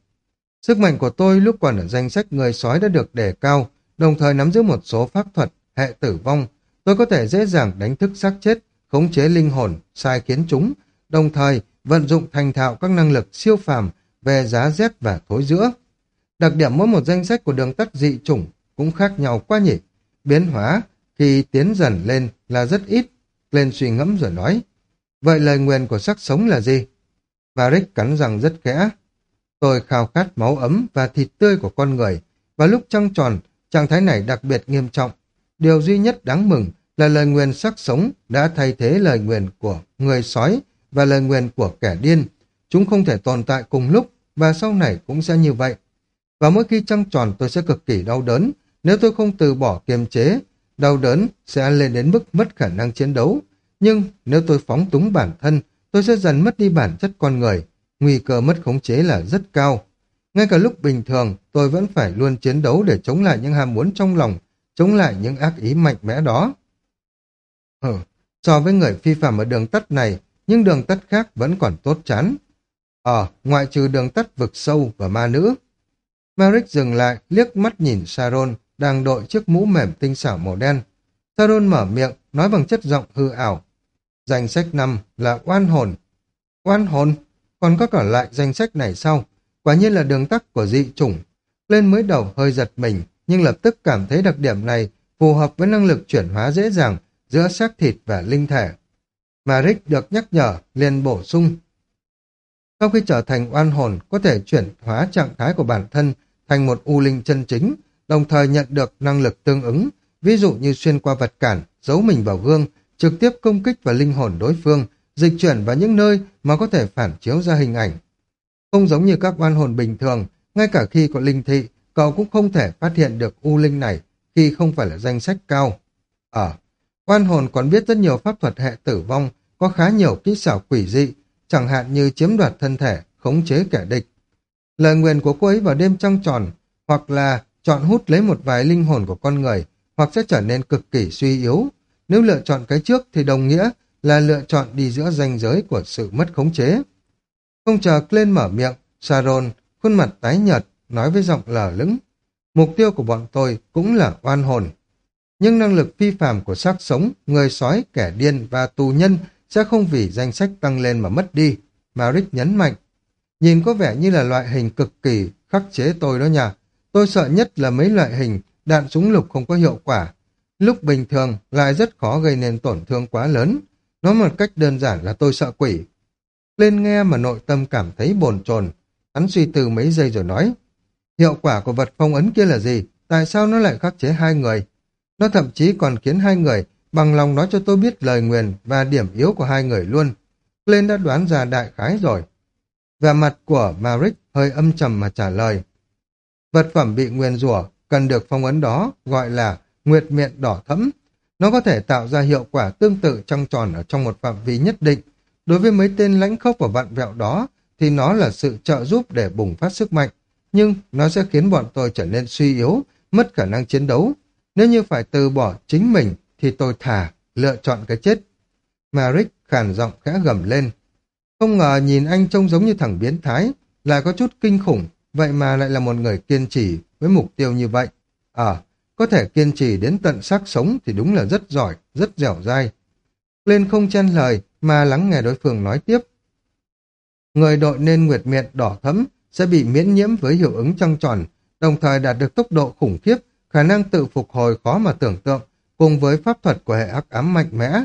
A: Sức mạnh của tôi lúc còn ở danh sách người sói đã được đề cao, đồng thời nắm giữ một số pháp thuật, hệ tử vong. Tôi có thể dễ dàng đánh thức xác chết, khống chế linh hồn, sai khiến chúng, đồng thời vận dụng thành thạo các năng lực siêu phàm về giá rét và thối giữa. Đặc điểm mỗi một danh sách của đường tắt dị chủng cũng khác nhau quá nhỉ. Biến hóa khi tiến dần lên là rất ít. Lên suy ngẫm rồi nói. Vậy lời nguyền của sắc sống là gì? Varric cắn răng rất khẽ. Tôi khao khát máu ấm và thịt tươi của con người. Và lúc trăng tròn, trạng thái này đặc biệt nghiêm trọng. Điều duy nhất đáng mừng là lời nguyền sắc sống đã thay thế lời nguyền của người sói và lời nguyền của kẻ điên. Chúng không thể tồn tại cùng lúc và sau này cũng sẽ như vậy. Và mỗi khi trăng tròn tôi sẽ cực kỳ đau đớn. Nếu tôi không từ bỏ kiềm chế, đau đớn sẽ lên đến mức mất khả năng chiến đấu. Nhưng nếu tôi phóng túng bản thân, tôi sẽ dần mất đi bản chất con người. Nguy cơ mất khống chế là rất cao. Ngay cả lúc bình thường, tôi vẫn phải luôn chiến đấu để chống lại những ham muốn trong lòng, chống lại những ác ý mạnh mẽ đó. Ừ, so với người phi phạm ở đường tắt này, nhưng đường tắt khác vẫn còn tốt chán. Ờ, ngoại trừ đường tắt vực sâu và ma nữ. Merrick dừng lại, liếc mắt nhìn Sharon, đang đội chiếc mũ mềm tinh xảo màu đen. Sharon mở miệng, nói bằng chất giọng hư ảo. Danh sách năm là oan hồn. Oan hồn? Còn có cả lại danh sách này sau. Quả nhiên là đường tắt của dị chủng. Lên mới đầu hơi giật mình, nhưng lập tức cảm thấy đặc điểm này phù hợp với năng lực chuyển hóa dễ dàng giữa xác thịt và linh thể. Mà Rick được nhắc nhở, liền bổ sung. Sau khi trở thành oan hồn, có thể chuyển hóa trạng thái của bản thân thành một u linh chân chính, đồng thời nhận được năng lực tương ứng, ví dụ như xuyên qua vật cản, giấu mình vào gương, trực tiếp công kích vào linh hồn đối phương, dịch chuyển vào những nơi mà có thể phản chiếu ra hình ảnh. Không giống như các oan hồn bình thường, ngay cả khi có linh thị, cậu cũng không thể phát hiện được u linh này khi không phải là danh sách cao. Ở, oan hồn còn biết rất nhiều pháp thuật hệ tử vong, có khá nhiều kỹ xảo quỷ dị, chẳng hạn như chiếm đoạt thân thể, khống chế kẻ địch. Lời nguyện của cô ấy vào đêm trăng tròn, hoặc là chọn hút lấy một vài linh hồn của con người, hoặc sẽ trở nên cực kỳ suy yếu. Nếu lựa chọn cái trước thì đồng nghĩa là lựa chọn đi giữa ranh giới của sự mất khống chế. Không chờ lên mở miệng, Sharon, khuôn mặt tái nhợt, nói với giọng lờ lững. Mục tiêu của bọn tôi cũng là oan hồn. Nhưng năng lực phi phàm của xác sống, người sói, kẻ điên và tù nhân sẽ không vì danh sách tăng lên mà mất đi. Maric nhấn mạnh. Nhìn có vẻ như là loại hình cực kỳ khắc chế tôi đó nha. Tôi sợ nhất là mấy loại hình đạn súng lục không có hiệu quả. Lúc bình thường lại rất khó gây nên tổn thương quá lớn. Nói một cách đơn giản là tôi sợ quỷ. Lên nghe mà nội tâm cảm thấy bồn chồn Hắn suy tư mấy giây rồi nói. Hiệu quả của vật phong ấn kia là gì? Tại sao nó lại khắc chế hai người? Nó thậm chí còn khiến hai người bằng lòng nói cho tôi biết lời nguyền và điểm yếu của hai người luôn. Lên đã đoán ra đại khái rồi. Và mặt của Maric hơi âm trầm mà trả lời. Vật phẩm bị nguyền rủa cần được phong ấn đó gọi là nguyệt miệng đỏ thẫm. Nó có thể tạo ra hiệu quả tương tự trong tròn ở trong một phạm vi nhất định. Đối với mấy tên lãnh khốc và vặn vẹo đó thì nó là sự trợ giúp để bùng phát sức mạnh. Nhưng nó sẽ khiến bọn tôi trở nên suy yếu, mất khả năng chiến đấu. Nếu như phải từ bỏ chính mình thì tôi thả, lựa chọn cái chết. Maric khàn giọng khẽ gầm lên. Không ngờ nhìn anh trông giống như thằng biến thái, lại có chút kinh khủng, vậy mà lại là một người kiên trì với mục tiêu như vậy. Ờ, có thể kiên trì đến tận xác sống thì đúng là rất giỏi, rất dẻo dai. Lên không chen lời mà lắng nghe đối phương nói tiếp. Người đội nên nguyệt miệng đỏ thấm sẽ bị miễn nhiễm với hiệu ứng trăng tròn, đồng thời đạt được tốc độ khủng khiếp, khả năng tự phục hồi khó mà tưởng tượng, cùng với pháp thuật của hệ ác ám mạnh mẽ.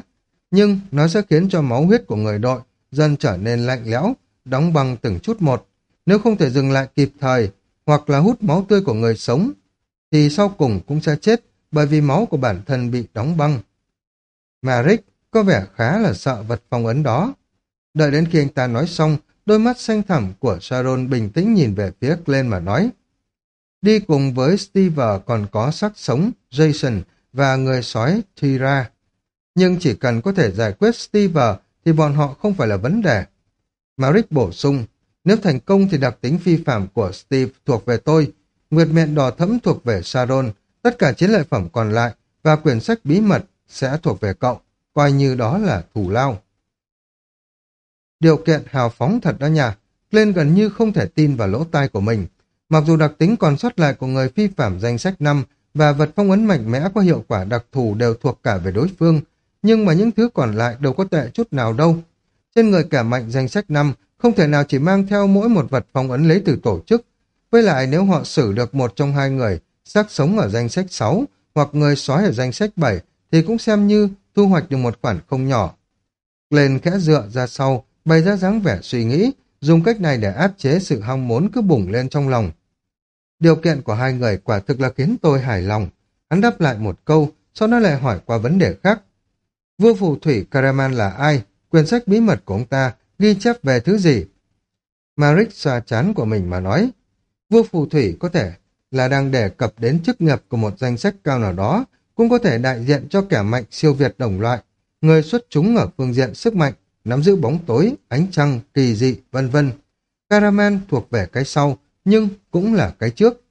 A: Nhưng nó sẽ khiến cho máu huyết của người đội dần trở nên lạnh lẽo, đóng băng từng chút một. Nếu không thể dừng lại kịp thời, hoặc là hút máu tươi của người sống, thì sau cùng cũng sẽ chết bởi vì máu của bản thân bị đóng băng. Mà Rick có vẻ khá là sợ vật phong ấn đó. Đợi đến khi anh ta nói xong, đôi mắt xanh thẳm của Sharon bình tĩnh nhìn về phía Glenn mà nói. Đi cùng với Steve còn có sắc sống, Jason và người sói Tira, Nhưng chỉ cần có thể giải quyết Steve thì bọn họ không phải là vấn đề. Maric bổ sung, nếu thành công thì đặc tính phi phạm của Steve thuộc về tôi, Nguyệt miệng đỏ thẫm thuộc về Sharon, tất cả chiến lợi phẩm còn lại và quyển sách bí mật sẽ thuộc về cậu, coi như đó là thủ lao. Điều kiện hào phóng thật đó nha, lên gần như không thể tin vào lỗ tai của mình. Mặc dù đặc tính còn sót lại của người phi phạm danh sách năm và vật phong ấn mạnh mẽ có hiệu quả đặc thù đều thuộc cả về đối phương, nhưng mà những thứ còn lại đâu có tệ chút nào đâu. Trên người cả mạnh danh sách năm không thể nào chỉ mang theo mỗi một vật phong ấn lấy từ tổ chức. Với lại nếu họ xử được một trong hai người, xác sống ở danh sách 6 hoặc người sói ở danh sách 7 thì cũng xem như thu hoạch được một khoản không nhỏ. Lên khẽ dựa ra sau, bày ra dáng vẻ suy nghĩ, dùng cách này để áp chế sự ham muốn cứ bùng lên trong lòng. Điều kiện của hai người quả thực là khiến tôi hài lòng. Hắn đáp lại một câu, sau đó lại hỏi qua vấn đề khác. Vua phù thủy Karaman là ai? Quyển sách bí mật của ông ta ghi chép về thứ gì? Marik xoa chán của mình mà nói. Vua phù thủy có thể là đang đề cập đến chức nghiệp của một danh sách cao nào đó, cũng có thể đại diện cho kẻ mạnh siêu việt đồng loại, người xuất chúng ở phương diện sức mạnh, nắm giữ bóng tối, ánh trăng, kỳ dị, vân vân. Karaman thuộc về cái sau, nhưng cũng là cái trước.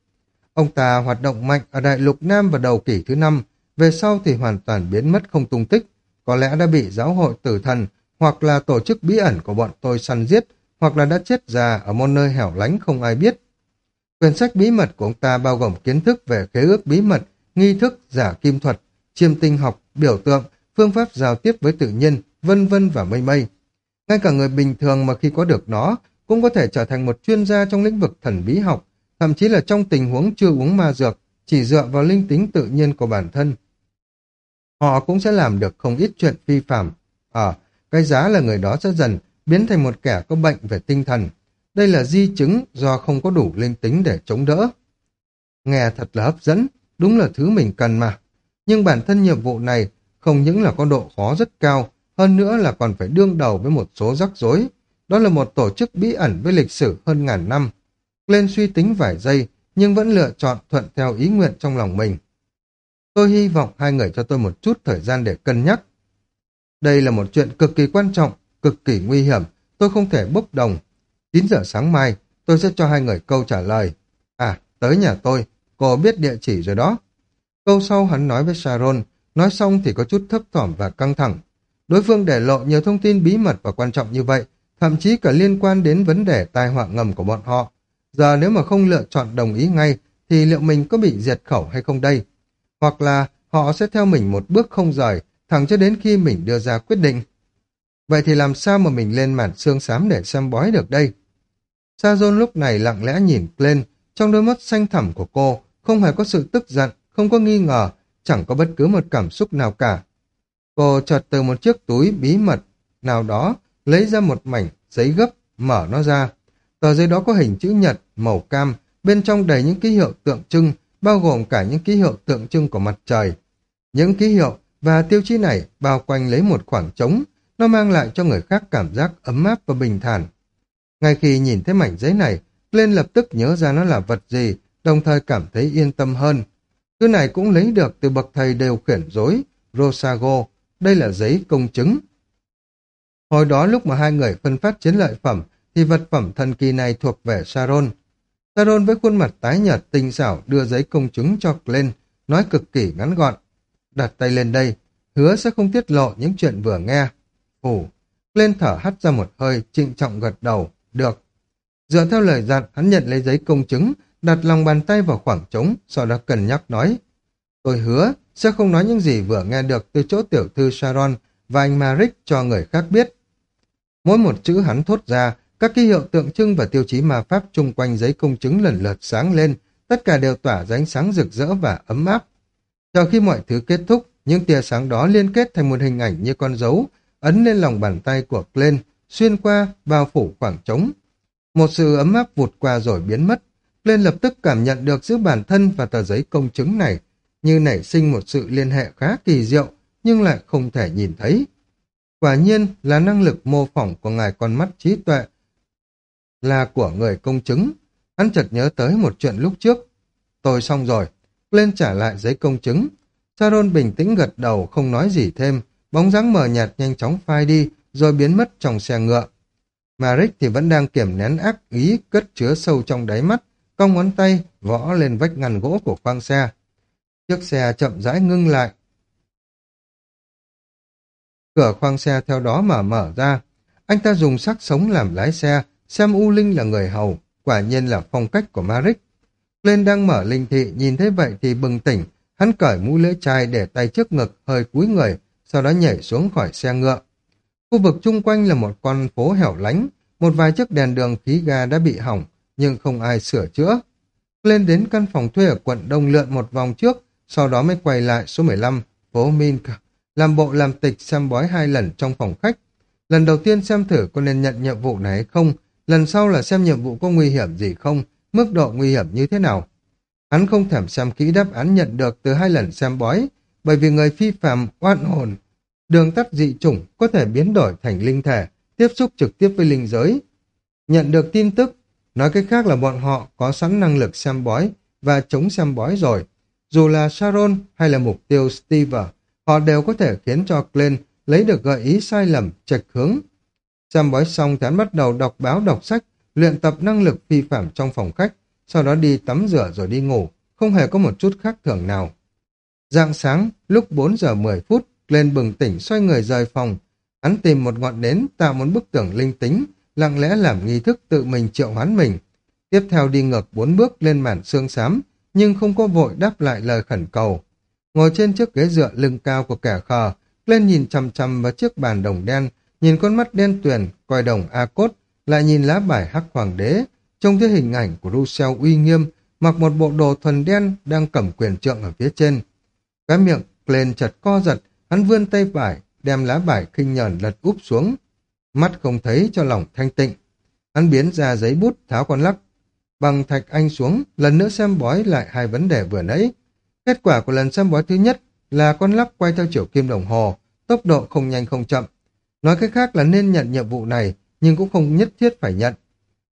A: Ông ta hoạt động mạnh ở Đại lục Nam vào đầu kỷ thứ năm, về sau thì hoàn toàn biến mất không tung tích, có lẽ đã bị giáo hội tử thần hoặc là tổ chức bí ẩn của bọn tôi săn giết, hoặc là đã chết già ở một nơi hẻo lánh không ai biết. Quyển sách bí mật của ông ta bao gồm kiến thức về khế ước bí mật, nghi thức, giả kim thuật, chiêm tinh học, biểu tượng, phương pháp giao tiếp với tự nhiên, vân vân và mây mây. Ngay cả người bình thường mà khi có được nó cũng có thể trở thành một chuyên gia trong lĩnh vực thần bí học, thậm chí là trong tình huống chưa uống ma dược, chỉ dựa vào linh tính tự nhiên của bản thân. Họ cũng sẽ làm được không ít chuyện phi phạm. Ở, à, cái giá là người đó sẽ dần biến thành một kẻ có bệnh về tinh thần. Đây là di chứng do không có đủ linh tính để chống đỡ. Nghe thật là hấp dẫn, đúng là thứ mình cần mà. Nhưng bản thân nhiệm vụ này không những là có độ khó rất cao, hơn nữa là còn phải đương đầu với một số rắc rối. Đó là một tổ chức bí ẩn với lịch sử hơn ngàn năm. Lên suy tính vài giây, nhưng vẫn lựa chọn thuận theo ý nguyện trong lòng mình. Tôi hy vọng hai người cho tôi một chút thời gian để cân nhắc. Đây là một chuyện cực kỳ quan trọng, cực kỳ nguy hiểm, tôi không thể bốc đồng. 9 giờ sáng mai, tôi sẽ cho hai người câu trả lời. À, tới nhà tôi, cô biết địa chỉ rồi đó. Câu sau hắn nói với Sharon, nói xong thì có chút thấp thỏm và căng thẳng. Đối phương để lộ nhiều thông tin bí mật và quan trọng như vậy, thậm chí cả liên quan đến vấn đề tai họa ngầm của bọn họ. Giờ nếu mà không lựa chọn đồng ý ngay, thì liệu mình có bị diệt khẩu hay không đây? Hoặc là họ sẽ theo mình một bước không rời, thẳng cho đến khi mình đưa ra quyết định. Vậy thì làm sao mà mình lên màn xương xám để xem bói được đây? Sa Dôn lúc này lặng lẽ nhìn lên, trong đôi mắt xanh thẳm của cô, không hề có sự tức giận, không có nghi ngờ, chẳng có bất cứ một cảm xúc nào cả. Cô chợt từ một chiếc túi bí mật nào đó, lấy ra một mảnh giấy gấp, mở nó ra. Tờ giấy đó có hình chữ nhật, màu cam, bên trong đầy những ký hiệu tượng trưng, bao gồm cả những ký hiệu tượng trưng của mặt trời. Những ký hiệu và tiêu chí này bao quanh lấy một khoảng trống, nó mang lại cho người khác cảm giác ấm áp và bình thản. Ngay khi nhìn thấy mảnh giấy này, Glenn lập tức nhớ ra nó là vật gì, đồng thời cảm thấy yên tâm hơn. Thứ này cũng lấy được từ bậc thầy đều khiển dối, Rosago, đây là giấy công chứng. Hồi đó lúc mà hai người phân phát chiến lợi phẩm, thì vật phẩm thần kỳ này thuộc về Sharon. Sharon với khuôn mặt tái nhợt tinh xảo đưa giấy công chứng cho Glenn, nói cực kỳ ngắn gọn. Đặt tay lên đây, hứa sẽ không tiết lộ những chuyện vừa nghe. Ồ, Glenn thở hắt ra một hơi, trịnh trọng gật đầu. Được. Dựa theo lời dặn, hắn nhận lấy giấy công chứng, đặt lòng bàn tay vào khoảng trống, sau đó cân nhắc nói. Tôi hứa sẽ không nói những gì vừa nghe được từ chỗ tiểu thư Sharon và anh Maric cho người khác biết. Mỗi một chữ hắn thốt ra, các ký hiệu tượng trưng và tiêu chí ma pháp chung quanh giấy công chứng lần lượt sáng lên, tất cả đều tỏa ra ánh sáng rực rỡ và ấm áp. Chờ khi mọi thứ kết thúc, những tia sáng đó liên kết thành một hình ảnh như con dấu, ấn lên lòng bàn tay của Glenn, xuyên qua, bao phủ khoảng trống. Một sự ấm áp vụt qua rồi biến mất. Glenn lập tức cảm nhận được giữa bản thân và tờ giấy công chứng này, như nảy sinh một sự liên hệ khá kỳ diệu, nhưng lại không thể nhìn thấy. Quả nhiên là năng lực mô phỏng của ngài con mắt trí tuệ, là của người công chứng. Hắn chợt nhớ tới một chuyện lúc trước. Tôi xong rồi. Lên trả lại giấy công chứng. Sharon bình tĩnh gật đầu, không nói gì thêm. Bóng dáng mờ nhạt nhanh chóng phai đi, rồi biến mất trong xe ngựa. Maric thì vẫn đang kiểm nén ác ý cất chứa sâu trong đáy mắt, cong ngón tay, võ lên vách ngăn gỗ của khoang xe. Chiếc xe chậm rãi ngưng lại. Cửa khoang xe theo đó mở mở ra. Anh ta dùng sắc sống làm lái xe, xem U Linh là người hầu, quả nhiên là phong cách của Maric. Lên đang mở linh thị, nhìn thấy vậy thì bừng tỉnh, hắn cởi mũ lưỡi chai để tay trước ngực, hơi cúi người, sau đó nhảy xuống khỏi xe ngựa. Khu vực chung quanh là một con phố hẻo lánh, một vài chiếc đèn đường khí ga đã bị hỏng, nhưng không ai sửa chữa. Lên đến căn phòng thuê ở quận Đông lượn một vòng trước, sau đó mới quay lại số 15, phố Mink, làm bộ làm tịch xem bói hai lần trong phòng khách. Lần đầu tiên xem thử có nên nhận nhiệm vụ này hay không, lần sau là xem nhiệm vụ có nguy hiểm gì không, mức độ nguy hiểm như thế nào. Hắn không thèm xem kỹ đáp án nhận được từ hai lần xem bói, bởi vì người phi phạm oan hồn, đường tắt dị chủng có thể biến đổi thành linh thể, tiếp xúc trực tiếp với linh giới. Nhận được tin tức, nói cách khác là bọn họ có sẵn năng lực xem bói và chống xem bói rồi. Dù là Sharon hay là mục tiêu Steve, họ đều có thể khiến cho Glenn lấy được gợi ý sai lầm, trạch hướng. Xem bói xong thì hắn bắt đầu đọc báo đọc sách, luyện tập năng lực phi phạm trong phòng khách, sau đó đi tắm rửa rồi đi ngủ, không hề có một chút khác thường nào. Dạng sáng, lúc 4 giờ 10 phút, lên bừng tỉnh xoay người rời phòng. Hắn tìm một ngọn nến tạo một bức tường linh tính, lặng lẽ làm nghi thức tự mình triệu hoán mình. Tiếp theo đi ngược bốn bước lên màn xương xám, nhưng không có vội đáp lại lời khẩn cầu. Ngồi trên chiếc ghế dựa lưng cao của kẻ khờ, lên nhìn chằm chằm vào chiếc bàn đồng đen, nhìn con mắt đen tuyền, coi đồng A Cốt, lại nhìn lá bài hắc hoàng đế, trông thấy hình ảnh của Rousseau uy nghiêm, mặc một bộ đồ thuần đen đang cầm quyền trượng ở phía trên. Cái miệng lên chật co giật, hắn vươn tay phải, đem lá bài khinh nhờn lật úp xuống. Mắt không thấy cho lòng thanh tịnh. Hắn biến ra giấy bút tháo con lắc. Bằng thạch anh xuống, lần nữa xem bói lại hai vấn đề vừa nãy. Kết quả của lần xem bói thứ nhất là con lắc quay theo chiều kim đồng hồ, tốc độ không nhanh không chậm. Nói cách khác là nên nhận nhiệm vụ này, nhưng cũng không nhất thiết phải nhận.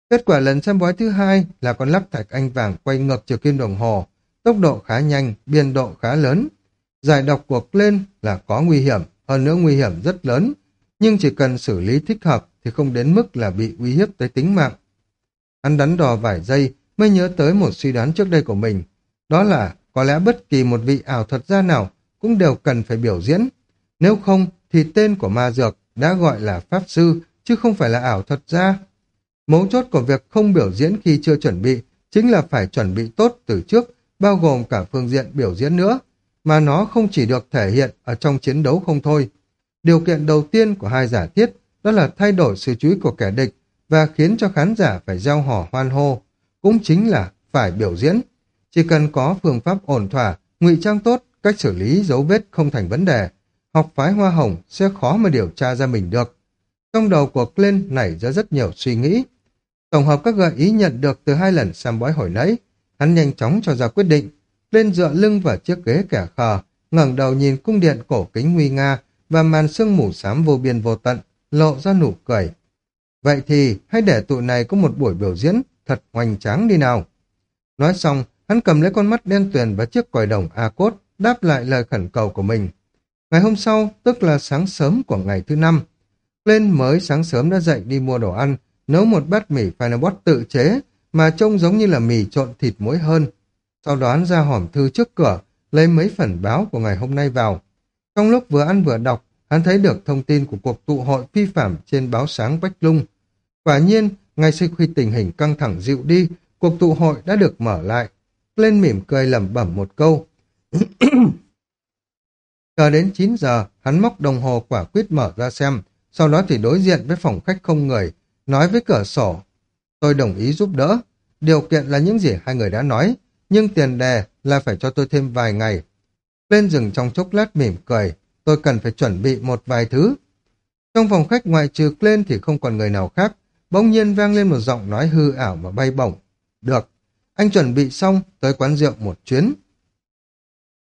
A: Kết quả lần xem bói thứ hai là con lắp thạch anh vàng quay ngược chiều kim đồng hồ, tốc độ khá nhanh, biên độ khá lớn. Giải độc cuộc lên là có nguy hiểm, hơn nữa nguy hiểm rất lớn, nhưng chỉ cần xử lý thích hợp thì không đến mức là bị uy hiếp tới tính mạng. Hắn đắn đo vài giây mới nhớ tới một suy đoán trước đây của mình, đó là có lẽ bất kỳ một vị ảo thuật gia nào cũng đều cần phải biểu diễn. Nếu không thì tên của ma dược đã gọi là pháp sư chứ không phải là ảo thuật gia. Mấu chốt của việc không biểu diễn khi chưa chuẩn bị chính là phải chuẩn bị tốt từ trước, bao gồm cả phương diện biểu diễn nữa, mà nó không chỉ được thể hiện ở trong chiến đấu không thôi. Điều kiện đầu tiên của hai giả thiết đó là thay đổi sự chú ý của kẻ địch và khiến cho khán giả phải gieo hò hoan hô, cũng chính là phải biểu diễn. Chỉ cần có phương pháp ổn thỏa, ngụy trang tốt, cách xử lý dấu vết không thành vấn đề, học phái hoa hồng sẽ khó mà điều tra ra mình được. Trong đầu của Glenn nảy ra rất nhiều suy nghĩ. Tổng hợp các gợi ý nhận được từ hai lần xem bói hồi nãy, hắn nhanh chóng cho ra quyết định, lên dựa lưng vào chiếc ghế kẻ khờ, ngẩng đầu nhìn cung điện cổ kính nguy nga và màn sương mù xám vô biên vô tận, lộ ra nụ cười. Vậy thì hãy để tụi này có một buổi biểu diễn thật hoành tráng đi nào. Nói xong, hắn cầm lấy con mắt đen tuyền và chiếc còi đồng A cốt, đáp lại lời khẩn cầu của mình. Ngày hôm sau, tức là sáng sớm của ngày thứ năm, lên mới sáng sớm đã dậy đi mua đồ ăn, nấu một bát mì Finebot tự chế, mà trông giống như là mì trộn thịt muối hơn. Sau đó hắn ra hòm thư trước cửa, lấy mấy phần báo của ngày hôm nay vào. Trong lúc vừa ăn vừa đọc, hắn thấy được thông tin của cuộc tụ hội phi phạm trên báo sáng Bách Lung. Quả nhiên, ngay sau khi tình hình căng thẳng dịu đi, cuộc tụ hội đã được mở lại. Lên mỉm cười lẩm bẩm một câu. [clears throat] Chờ đến 9 giờ, hắn móc đồng hồ quả quyết mở ra xem, sau đó thì đối diện với phòng khách không người, nói với cửa sổ. Tôi đồng ý giúp đỡ. Điều kiện là những gì hai người đã nói, nhưng tiền đề là phải cho tôi thêm vài ngày. Lên rừng trong chốc lát mỉm cười, tôi cần phải chuẩn bị một vài thứ. Trong phòng khách ngoại trừ lên thì không còn người nào khác, bỗng nhiên vang lên một giọng nói hư ảo và bay bổng. Được, anh chuẩn bị xong, tới quán rượu một chuyến.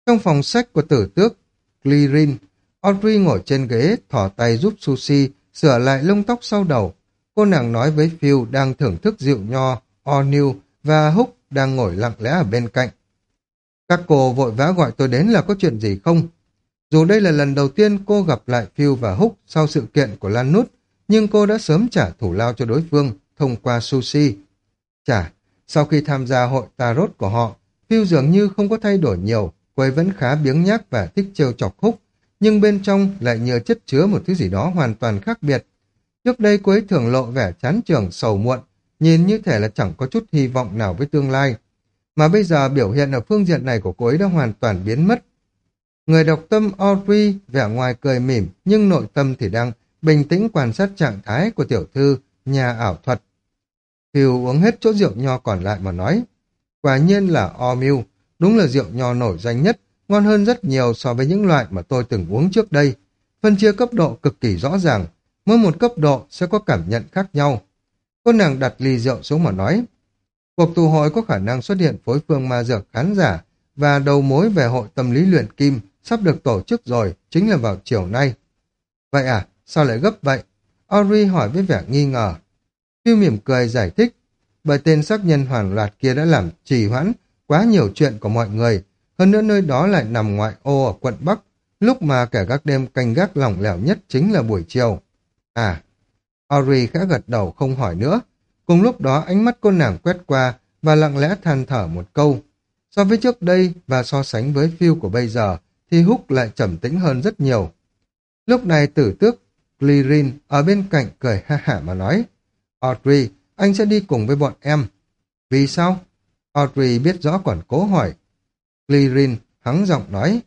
A: Trong phòng sách của tử tước, Clearin, Audrey ngồi trên ghế, thỏ tay giúp Sushi sửa lại lông tóc sau đầu. Cô nàng nói với Phil đang thưởng thức rượu nho, O'Neill và Húc đang ngồi lặng lẽ ở bên cạnh. Các cô vội vã gọi tôi đến là có chuyện gì không? Dù đây là lần đầu tiên cô gặp lại Phil và Húc sau sự kiện của Lan Nút, nhưng cô đã sớm trả thủ lao cho đối phương thông qua Sushi. Chả, sau khi tham gia hội tarot của họ, Phil dường như không có thay đổi nhiều, cô ấy vẫn khá biếng nhác và thích trêu chọc Húc, nhưng bên trong lại nhờ chất chứa một thứ gì đó hoàn toàn khác biệt. Trước đây cô ấy thường lộ vẻ chán trường sầu muộn, nhìn như thể là chẳng có chút hy vọng nào với tương lai. Mà bây giờ biểu hiện ở phương diện này của cô ấy đã hoàn toàn biến mất. Người đọc tâm Audrey vẻ ngoài cười mỉm nhưng nội tâm thì đang bình tĩnh quan sát trạng thái của tiểu thư nhà ảo thuật. Hiu uống hết chỗ rượu nho còn lại mà nói. Quả nhiên là O'Mill, đúng là rượu nho nổi danh nhất, ngon hơn rất nhiều so với những loại mà tôi từng uống trước đây. Phân chia cấp độ cực kỳ rõ ràng, mỗi một cấp độ sẽ có cảm nhận khác nhau. Cô nàng đặt ly rượu xuống mà nói, cuộc tụ hội có khả năng xuất hiện phối phương ma dược khán giả và đầu mối về hội tâm lý luyện kim sắp được tổ chức rồi, chính là vào chiều nay. Vậy à, sao lại gấp vậy? Ori hỏi với vẻ nghi ngờ. Phiêu mỉm cười giải thích, bởi tên sắc nhân hoàn loạt kia đã làm trì hoãn quá nhiều chuyện của mọi người, hơn nữa nơi đó lại nằm ngoại ô ở quận Bắc, lúc mà cả các đêm canh gác lỏng lẻo nhất chính là buổi chiều. À, Ori khẽ gật đầu không hỏi nữa. Cùng lúc đó ánh mắt cô nàng quét qua và lặng lẽ than thở một câu. So với trước đây và so sánh với phiêu của bây giờ, thì Húc lại trầm tĩnh hơn rất nhiều. Lúc này tử tước Glirin ở bên cạnh cười ha hả mà nói, Audrey, anh sẽ đi cùng với bọn em. Vì sao? Audrey biết rõ còn cố hỏi. Glirin hắng giọng nói,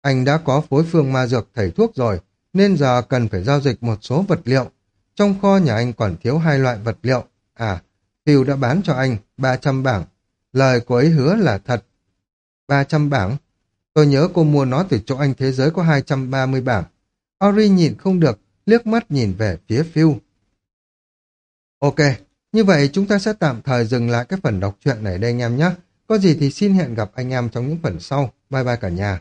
A: anh đã có phối phương ma dược thầy thuốc rồi, nên giờ cần phải giao dịch một số vật liệu. Trong kho nhà anh còn thiếu hai loại vật liệu. À, Phil đã bán cho anh 300 bảng. Lời của ấy hứa là thật. 300 bảng? Tôi nhớ cô mua nó từ chỗ anh thế giới có 230 bảng. Ori nhìn không được, liếc mắt nhìn về phía Phil. Ok, như vậy, chúng ta sẽ tạm thời dừng lại cái phần đọc truyện này đây anh em nhé. Có gì thì xin hẹn gặp anh em trong những phần sau. Bye bye cả nhà.